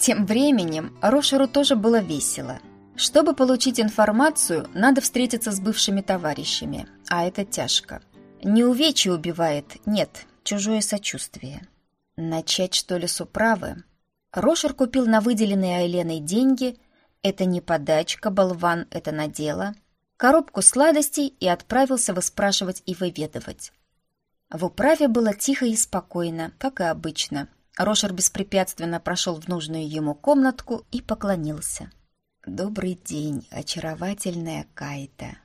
Тем временем Рошеру тоже было весело. Чтобы получить информацию, надо встретиться с бывшими товарищами, а это тяжко. Не увечье убивает, нет, чужое сочувствие. Начать, что ли, с управы? Рошер купил на выделенные Айленой деньги, это не подачка, болван, это на дело, коробку сладостей и отправился выспрашивать и выведывать. В управе было тихо и спокойно, как и обычно. Рошер беспрепятственно прошел в нужную ему комнатку и поклонился. «Добрый день, очаровательная Кайта!»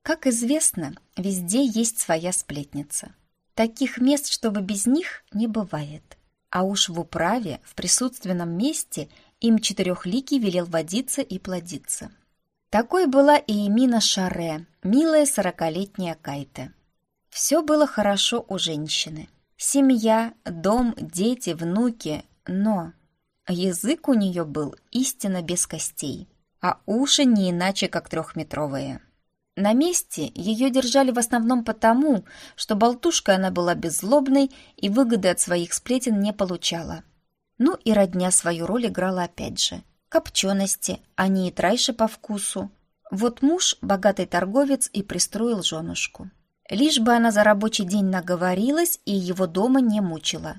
Как известно, везде есть своя сплетница. Таких мест, чтобы без них, не бывает. А уж в управе, в присутственном месте, им четырехликий велел водиться и плодиться. Такой была и Эмина Шаре, милая сорокалетняя Кайта. Все было хорошо у женщины. Семья, дом, дети, внуки, но язык у нее был истинно без костей, а уши не иначе, как трехметровые. На месте ее держали в основном потому, что болтушка она была беззлобной и выгоды от своих сплетен не получала. Ну и родня свою роль играла опять же. Копчености, они и трайши по вкусу. Вот муж, богатый торговец, и пристроил женушку. Лишь бы она за рабочий день наговорилась и его дома не мучила.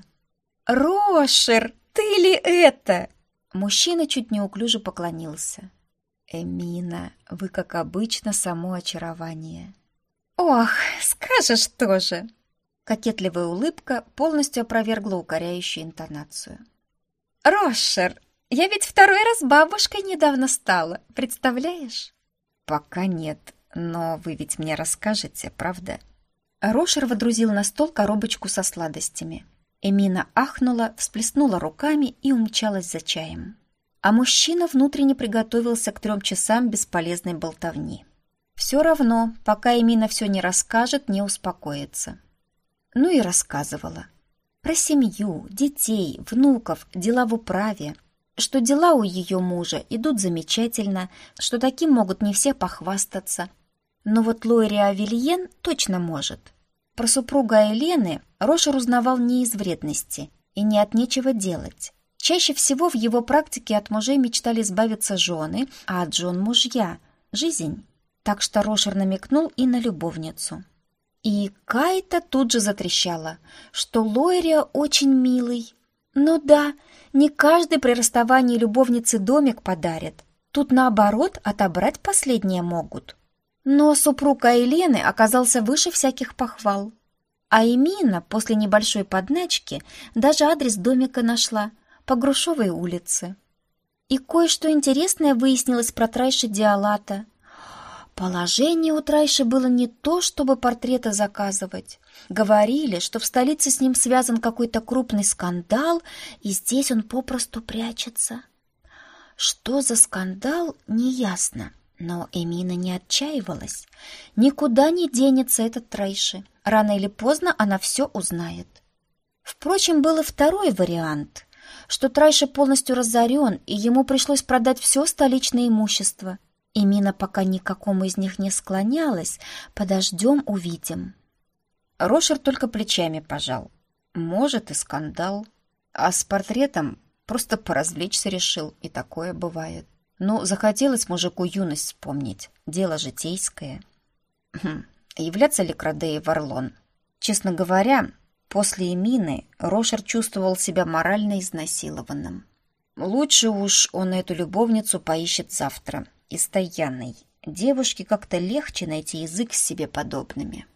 «Рошер, ты ли это?» Мужчина чуть неуклюже поклонился. «Эмина, вы, как обычно, само очарование». «Ох, скажешь тоже!» Кокетливая улыбка полностью опровергла укоряющую интонацию. «Рошер, я ведь второй раз бабушкой недавно стала, представляешь?» «Пока нет, но вы ведь мне расскажете, правда?» Рошер водрузил на стол коробочку со сладостями. Эмина ахнула, всплеснула руками и умчалась за чаем а мужчина внутренне приготовился к трем часам бесполезной болтовни. Все равно, пока Эмина все не расскажет, не успокоится. Ну и рассказывала. Про семью, детей, внуков, дела в управе, что дела у ее мужа идут замечательно, что таким могут не все похвастаться. Но вот Лойри Авельен точно может. Про супруга Елены Рошер узнавал не из вредности и не от нечего делать. Чаще всего в его практике от мужей мечтали избавиться жены, а от жен мужья – жизнь. Так что Рошер намекнул и на любовницу. И Кайта тут же затрещала, что Лойрия очень милый. Ну да, не каждый при расставании любовницы домик подарит. Тут наоборот отобрать последнее могут. Но супруг Айлены оказался выше всяких похвал. А Эмина после небольшой подначки даже адрес домика нашла – по Грушевой улице. И кое-что интересное выяснилось про Трайши Диалата. Положение у Трайши было не то, чтобы портреты заказывать. Говорили, что в столице с ним связан какой-то крупный скандал, и здесь он попросту прячется. Что за скандал, неясно. Но Эмина не отчаивалась. Никуда не денется этот Трайши. Рано или поздно она все узнает. Впрочем, был и второй вариант что Трайша полностью разорен, и ему пришлось продать все столичное имущество. И Мина пока никакому из них не склонялась. Подождем, увидим. Рошер только плечами пожал. Может, и скандал. А с портретом просто поразвлечься решил, и такое бывает. Ну, захотелось мужику юность вспомнить. Дело житейское. Хм, являться ли Крадеи в Орлон? Честно говоря, После Эмины Рошер чувствовал себя морально изнасилованным. Лучше уж он эту любовницу поищет завтра, и стоянной. Девушке как-то легче найти язык с себе подобными.